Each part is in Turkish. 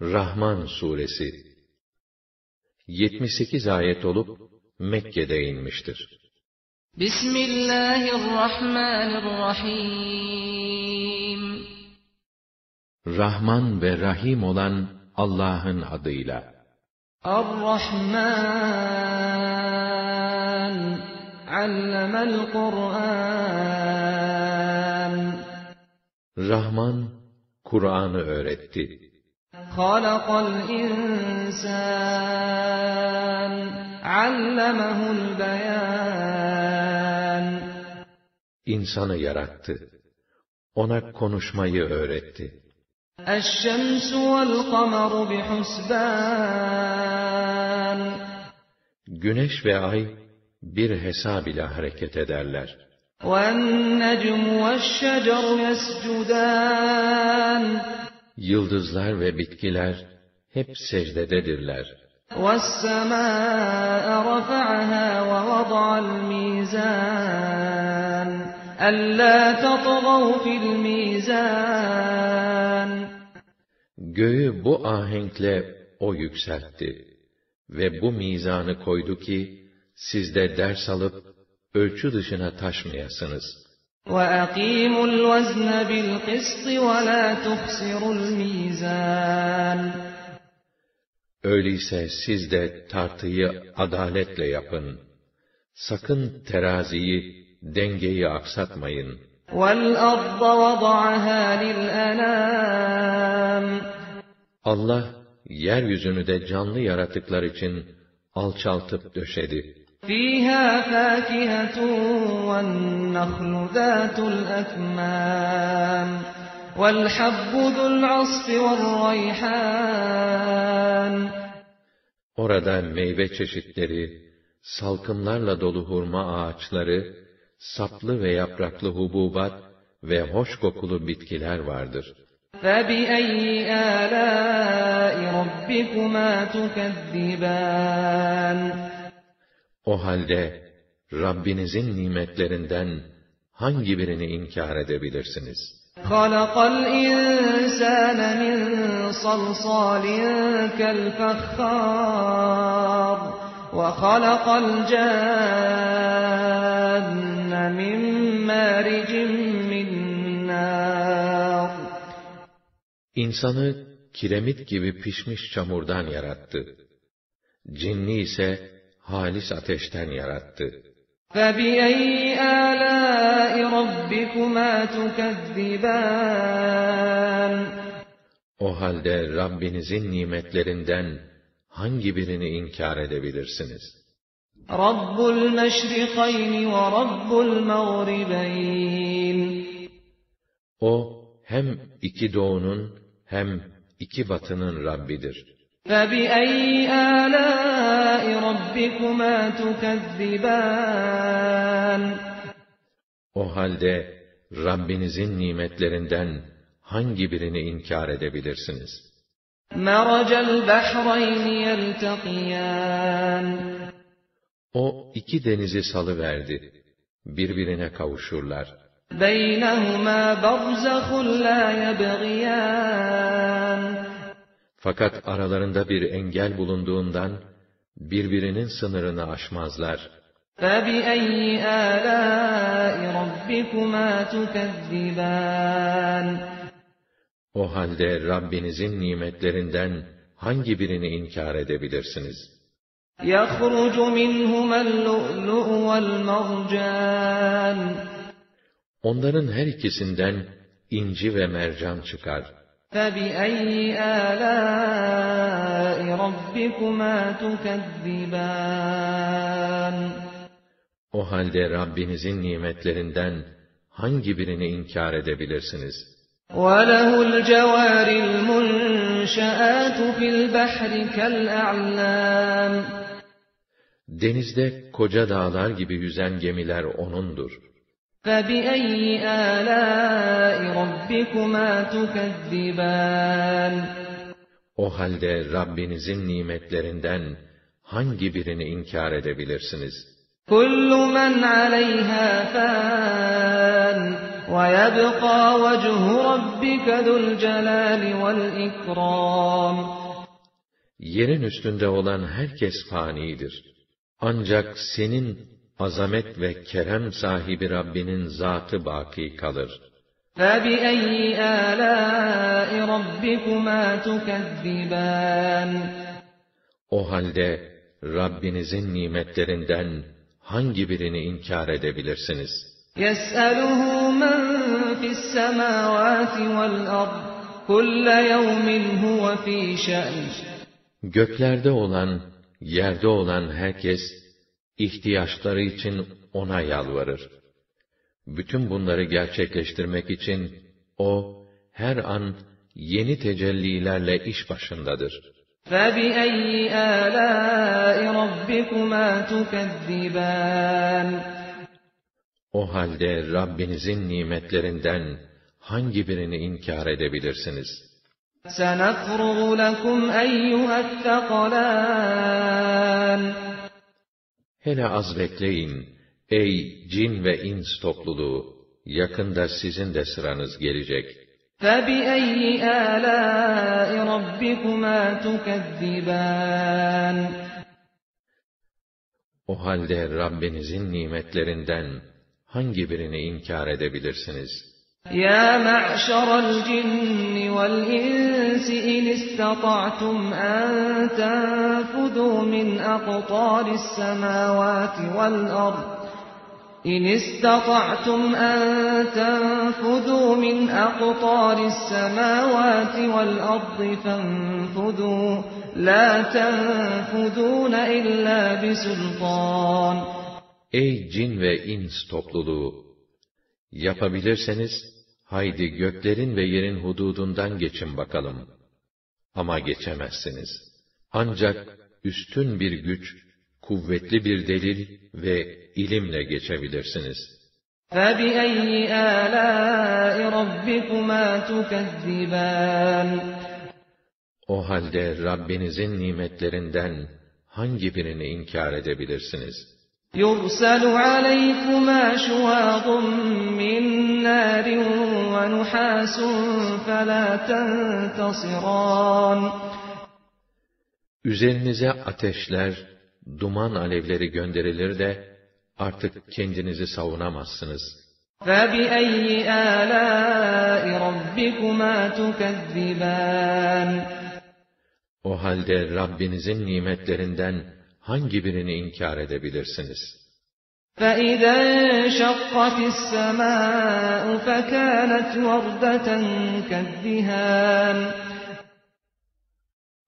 Rahman suresi 78 ayet olup Mekke'de inmiştir. Bismillahirrahmanirrahim Rahman ve Rahim olan Allah'ın adıyla. Ar-Rahman Allemel Kur'an Rahman Kur'an'ı öğretti. خَلَقَ الْإِنسَانَ عَلَّمَهُ الْبَيَانَ İnsanı yarattı. Ona konuşmayı öğretti. الشَّمْسُ وَالْقَمَرُ بِحُسْبَانٍ Güneş ve ay bir hesab ile hareket ederler. وَالنَّجْمُ وَالشَّجَرُ يَسْجُدَانِ Yıldızlar ve bitkiler hep secdededirler. وَالسَّمَاءَ رَفَعَهَا وَوَضَعَ الْمِيزَانَ أَلَّا تَطْغَوْا فِي الْمِيزَانِ Göğü bu ahenkle o yükseltti. Ve bu mizanı koydu ki, siz de ders alıp, ölçü dışına taşmayasınız. وَأَقِيمُوا الْوَزْنَ بِالْقِسْطِ وَلَا تُخْسِرُوا الْمِيزَانَ Öyleyse siz de tartıyı adaletle yapın. Sakın teraziyi, dengeyi aksatmayın. وَالْأَرْضَ وَضَعَهَا لِلْأَنَامِ Allah, yeryüzünü de canlı yaratıklar için alçaltıp döşedi. فِيهَا فَاكِهَةٌ وَالنَّخْلُ ذَاتُ الْأَكْمَامِ وَالْحَبُّ ذُو الْعَصْفِ وَالرَّيْحَانُ Orada meyve çeşitleri, salkımlarla dolu hurma ağaçları, saplı ve yapraklı hububat ve hoş kokulu bitkiler vardır. فَبِأَيِّ آلَاءِ رَبِّكُمَا تُكَذِّبَانِ O halde Rabbinizin nimetlerinden hangi birini inkar edebilirsiniz? خَلَقَ الْإِنسَانَ مِنْ صَلْصَالٍ كَالْفَخَّارِ وَخَلَقَ الْجَانَّ مِنْ مَارِجٍ مِّنْ نَارٍ İnsanı kiremit gibi pişmiş çamurdan yarattı. Cinni ise halis ateşten yarattı. فَبِأَيِّ آلَاءِ رَبِّكُمَا تُكَذِّبَانِ O halde Rabbinizin nimetlerinden hangi birini inkar edebilirsiniz? رَبُّ الْمَشْرِقَيْنِ وَرَبُّ الْمَغْرِبَيْنِ O hem iki doğunun hem iki batının Rabbidir. فَبِأَيِّ آلَاءِ رَبِّكُمَا تُكَذِّبَانِ O halde Rabbinizin nimetlerinden hangi birini inkar edebilirsiniz? مَرَجَ الْبَحْرَيْنِ يَلْتَقِيَانِ O iki denizi salıverdi. Birbirine kavuşurlar. بَيْنَهُمَا بَرْزَخٌ لَا يَبْغِيَانِ Fakat aralarında bir engel bulunduğundan birbirinin sınırını aşmazlar. فَبِأَيِّ آلَاءِ رَبِّكُمَا تُكَذِّبَانِ O halde Rabbinizin nimetlerinden hangi birini inkar edebilirsiniz? يَخْرُجُ مِنْهُمَا اللُّؤْلُؤُ وَالْمَرْجَانُ Onların her ikisinden inci ve mercan çıkar. فَبِأَيِّ آلَاءِ رَبِّكُمَا تُكَذِّبَانِ O halde Rabbinizin nimetlerinden hangi birini inkar edebilirsiniz? وَلَهُ الْجَوَارِ الْمُنْشَآتُ فِي الْبَحْرِ كَالْأَعْلَامِ Denizde koca dağlar gibi yüzen gemiler O'nundur. فَبِأَيِّ آلَاءِ رَبِّكُمَا تُكَذِّبَانِ O halde Rabbinizin nimetlerinden hangi birini inkar edebilirsiniz? كل من عليها فان ويبقى وجه ربك ذو الجلال والإكرام Yerin üstünde olan herkes fanidir. Ancak senin azamet ve kerem sahibi Rabbinin zatı baki kalır. فَبِأَيِّ آلَاءِ رَبِّكُمَا تُكَذِّبَانِ O halde Rabbinizin nimetlerinden hangi birini inkar edebilirsiniz? يَسْأَلُهُ مَنْ فِي السَّمَاوَاتِ وَالْأَرْضِ كُلَّ يَوْمٍ هُوَ فِي شَأْنٍ Göklerde olan, yerde olan herkes, ihtiyaçları için ona yalvarır. Bütün bunları gerçekleştirmek için, o, her an yeni tecellilerle iş başındadır. فَبِأَيِّ آلَاءِ رَبِّكُمَا تُكَذِّبَانِ O halde Rabbinizin nimetlerinden hangi birini inkar edebilirsiniz?' سَنَفْرُغُ لَكُمْ أَيُّهَا الثَّقَلَانِ Hele az bekleyin, ey cin ve ins topluluğu, yakında sizin de sıranız gelecek. فَبِأَيِّ آلَاءِ رَبِّكُمَا تُكَذِّبَانِ O halde Rabbinizin nimetlerinden hangi birini inkar edebilirsiniz?' يا معشر الجن والإنس إن استطعتم أن تنفذوا من أقطار السماوات والأرض إن استطعتم أن تنفذوا من أقطار السماوات والأرض فانفذوا لا تنفذون إلا بسلطان Ey cin ve ins topluluğu! Yapabilirseniz, haydi göklerin ve yerin hududundan geçin bakalım. Ama geçemezsiniz. Ancak üstün bir güç, kuvvetli bir delil ve ilimle geçebilirsiniz. فَبِأَيِّ آلَاءِ رَبِّكُمَا تُكَذِّبَانِ O halde Rabbinizin nimetlerinden hangi birini inkar edebilirsiniz?' يُرْسَلُ عَلَيْكُمَا شُوَاظٌ مِّن نَّارٍ وَنُحَاسٌ فَلَا تَنتَصِرَانِ Üzerinize ateşler, duman alevleri gönderilir de, artık kendinizi savunamazsınız. فَبِأَيِّ آلَاءِ رَبِّكُمَا تُكَذِّبَانِ O halde Rabbinizin nimetlerinden, hangi birini inkar edebilirsiniz? فَإِذَا انشَقَّتِ السَّمَاءُ فَكَانَتْ وَرْدَةً كَالدِّهَانِ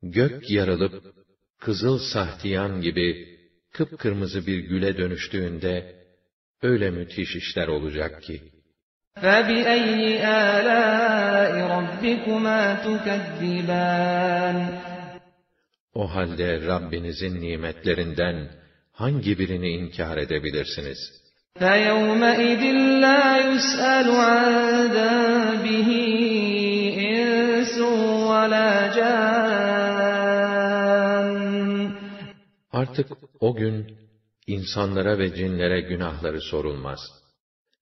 Gök yarılıp, kızıl sahtiyan gibi kıpkırmızı bir güle dönüştüğünde, öyle müthiş işler olacak ki. فَبِأَيِّ آلَاءِ رَبِّكُمَا تُكَذِّبَانِ O halde Rabbinizin nimetlerinden hangi birini inkar edebilirsiniz? فَيَوْمَئِذٍ لَا يُسْأَلُ عَنْ ذَنبِهِ إِنسٌ وَلَا Artık o gün insanlara ve cinlere günahları sorulmaz.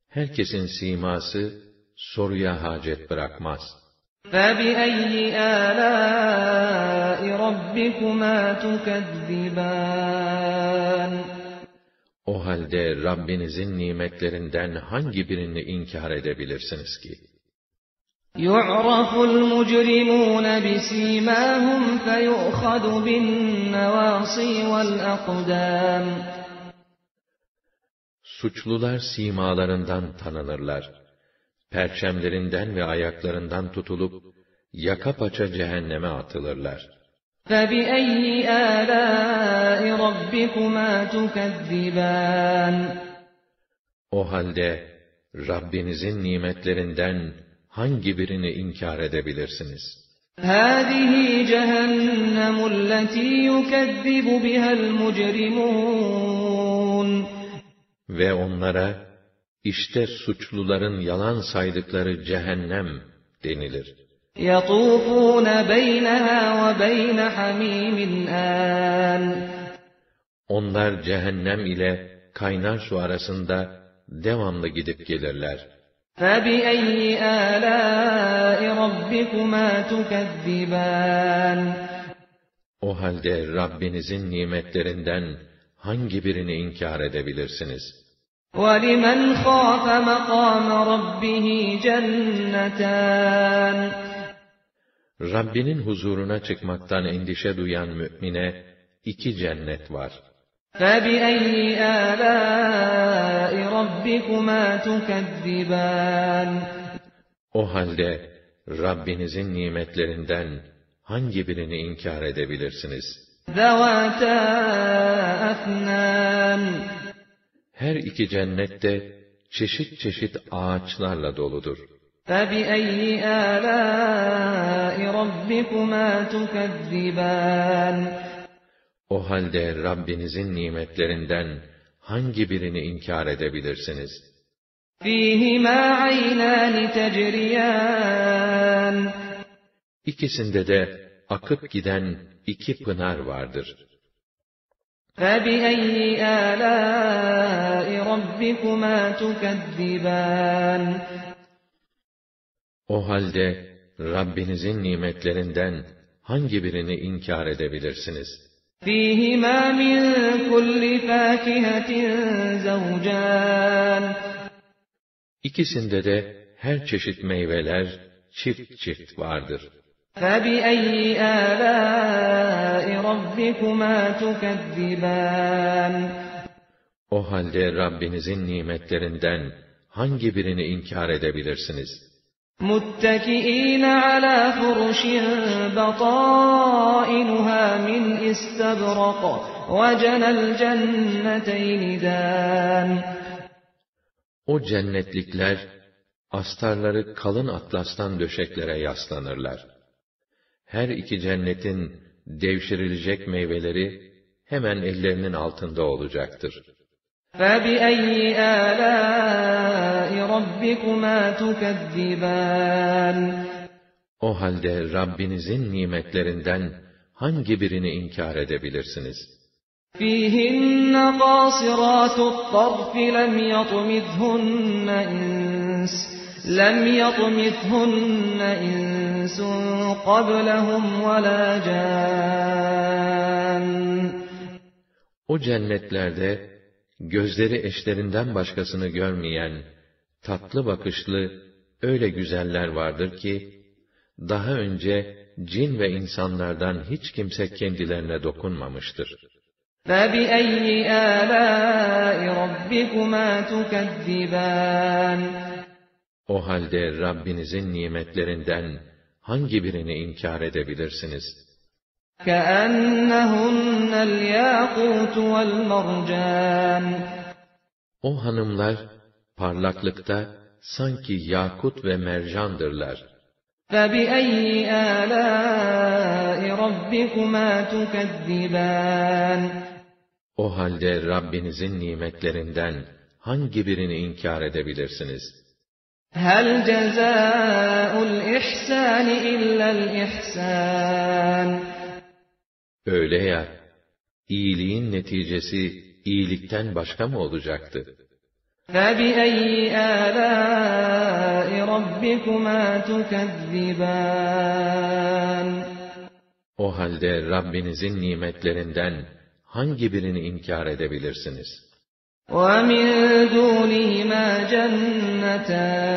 Herkesin siması soruya hacet bırakmaz.'' فَبِأَيِّ آلَاءِ رَبِّكُمَا تُكَذِّبَانِ O halde Rabbinizin nimetlerinden hangi birini inkar edebilirsiniz ki? يُعْرَفُ الْمُجْرِمُونَ بِسِيمَاهُمْ فَيُؤْخَذُ بِالنَّوَاصِي وَالْأَقْدَامِ Suçlular simalarından tanınırlar perçemlerinden ve ayaklarından tutulup, yaka paça cehenneme atılırlar. فَبِأَيِّ آلَاءِ رَبِّكُمَا تُكَذِّبَانِ O halde, Rabbinizin nimetlerinden hangi birini inkar edebilirsiniz? هَذِهِ جَهَنَّمُ الَّتِي يُكَذِّبُ بِهَا الْمُجْرِمُونَ Ve onlara, işte suçluların yalan saydıkları cehennem denilir. يَطُوفُونَ بَيْنَهَا وَبَيْنَ حَمِيمٍ آنٍ Onlar cehennem ile kaynar su arasında devamlı gidip gelirler. فَبِأَيِّ آلَاءِ رَبِّكُمَا تُكَذِّبَانِ O halde Rabbinizin nimetlerinden hangi birini inkar edebilirsiniz? وَلِمَنْ خَافَ مَقَامَ رَبِّهِ جَنَّتَانِ Rabbinin huzuruna çıkmaktan endişe duyan mümine iki cennet var. فَبِأَيِّ آلَاءِ رَبِّكُمَا تُكَذِّبَانِ O halde Rabbinizin nimetlerinden hangi birini inkar edebilirsiniz? ذَوَاتَا أَفْنَانٍ Her iki cennet de çeşit çeşit ağaçlarla doludur. فَبِأَيِّ آلَاءِ رَبِّكُمَا تُكَذِّبَانِ O halde Rabbinizin nimetlerinden hangi birini inkar edebilirsiniz? فِيهِمَا عَيْنَانِ تَجْرِيَانِ İkisinde de akıp giden iki pınar vardır. فَبِأَيِّ آلَاءِ رَبِّكُمَا تُكَذِّبَانِ O halde Rabbinizin nimetlerinden hangi birini inkar edebilirsiniz? فِيهِمَا مِن كُلِّ فَاكِهَةٍ زَوْجَانِ İkisinde de her çeşit meyveler çift çift vardır. فَبِأَيِّ آلَاءِ رَبِّكُمَا تُكَذِّبَانِ O halde Rabbinizin nimetlerinden hangi birini inkar edebilirsiniz? مُتَّكِئِينَ عَلَى فُرُشٍ بَطَائِنُهَا مِنْ إِسْتَبْرَقٍ وَجَنَى الْجَنَّتَيْنِ دَانٍ O cennetlikler, astarları kalın atlastan döşeklere yaslanırlar. Her iki cennetin devşirilecek meyveleri hemen ellerinin altında olacaktır. فَبِأَيِّ آلَاءِ رَبِّكُمَا تُكَذِّبَانِ O halde Rabbinizin nimetlerinden hangi birini inkar edebilirsiniz? فِيهِنَّ قَاصِرَاتُ الطَّرْفِ لَمْ يَطْمِثْهُنَّ إِنسٌ لَمْ يَطْمِثْهُنَّ إِنسٌ قَبْلَهُمْ وَلَا جَانٌّ O cennetlerde gözleri eşlerinden başkasını görmeyen, tatlı bakışlı öyle güzeller vardır ki, daha önce cin ve insanlardan hiç kimse kendilerine dokunmamıştır. فَبِأَيِّ آلَاءِ رَبِّكُمَا تُكَذِّبَانِ O halde Rabbinizin nimetlerinden hangi birini inkar edebilirsiniz? كَأَنَّهُنَّ الْيَاقُوتُ وَالْمَرْجَانُ O hanımlar parlaklıkta sanki yakut ve mercandırlar. فَبِأَيِّ آلَاءِ رَبِّكُمَا تُكَذِّبَانِ O halde Rabbinizin nimetlerinden hangi birini inkar edebilirsiniz? هَلْ جَزَاءُ الْإِحْسَانِ إِلَّا الْإِحْسَانُ Öyle ya, iyiliğin neticesi iyilikten başka mı olacaktı? فَبِأَيِّ آلَاءِ رَبِّكُمَا تُكَذِّبَانِ O halde Rabbinizin nimetlerinden hangi birini inkar edebilirsiniz? وَمِن دُونِهِمَا جَنَّتَانِ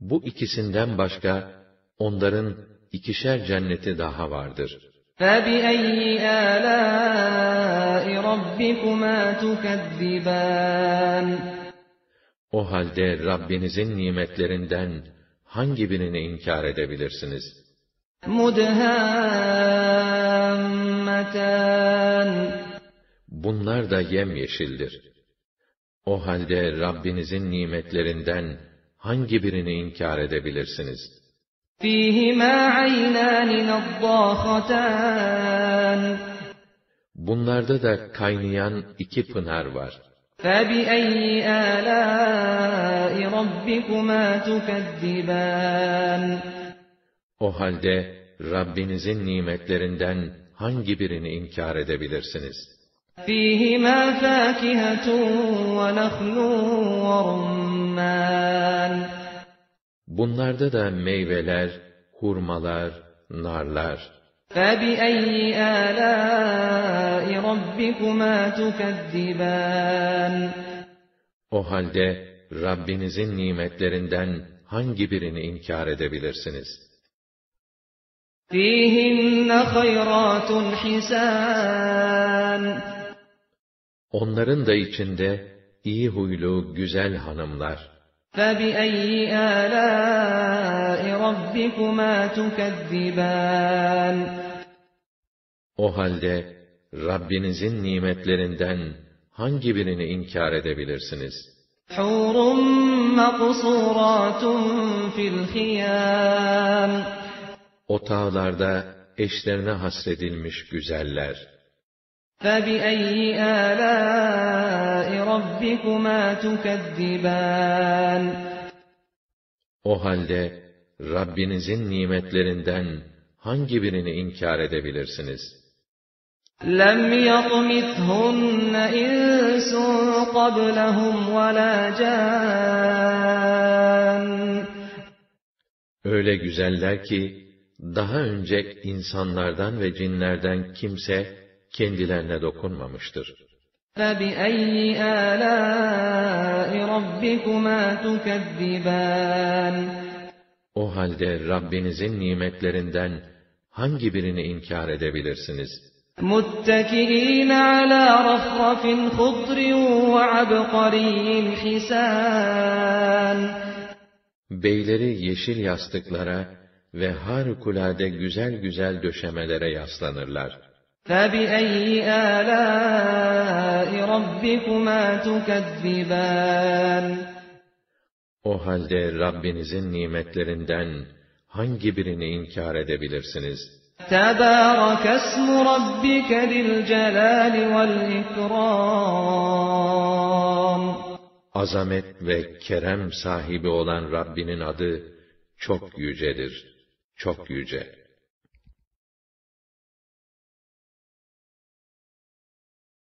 Bu ikisinden başka onların ikişer cenneti daha vardır. فَبِأَيِّ آلَاءِ رَبِّكُمَا تُكَذِّبَانِ O halde Rabbinizin nimetlerinden hangi birini inkar edebilirsiniz? مُدْهَامَّتَانِ Bunlar da yemyeşildir. O halde Rabbinizin nimetlerinden hangi birini inkar edebilirsiniz? فِيهِمَا عَيْنَانِ نَضَّاخَتَانِ Bunlarda da kaynayan iki pınar var. فَبِأَيِّ آلَاءِ رَبِّكُمَا تُكَذِّبَانِ O halde Rabbinizin nimetlerinden hangi birini inkar edebilirsiniz? فيهما فاكهة ونخل ورمان Bunlarda da meyveler, hurmalar, narlar. فبأي آلاء ربكما تكذبان O halde Rabbinizin nimetlerinden hangi birini inkar edebilirsiniz? فيهن خيرات حسان Onların da içinde iyi huylu, güzel hanımlar. فبأي آلاء ربكما تكذبان O halde Rabbinizin nimetlerinden hangi birini inkar edebilirsiniz? حور مقصورات في الخيام Otağlarda eşlerine hasredilmiş güzeller. فبأي آلاء ربكما تكذبان O halde Rabbinizin nimetlerinden hangi birini inkar edebilirsiniz? لم يطمثهن إنس قبلهم ولا جان Öyle güzeller ki, daha önce insanlardan ve cinlerden kimse kendilerine dokunmamıştır. فبأي آلاء ربكما تكذبان O halde Rabbinizin nimetlerinden hangi birini inkar edebilirsiniz? متكئين على رفرف خضر وعبقري حسان Beyleri yeşil yastıklara ve harikulade güzel güzel döşemelere yaslanırlar. فبأي آلاء ربكما تكذبان O halde Rabbinizin nimetlerinden hangi birini inkar edebilirsiniz? تبارك اسم ربك ذي الجلال والإكرام Azamet ve kerem sahibi olan Rabbinin adı çok yücedir, çok yüce.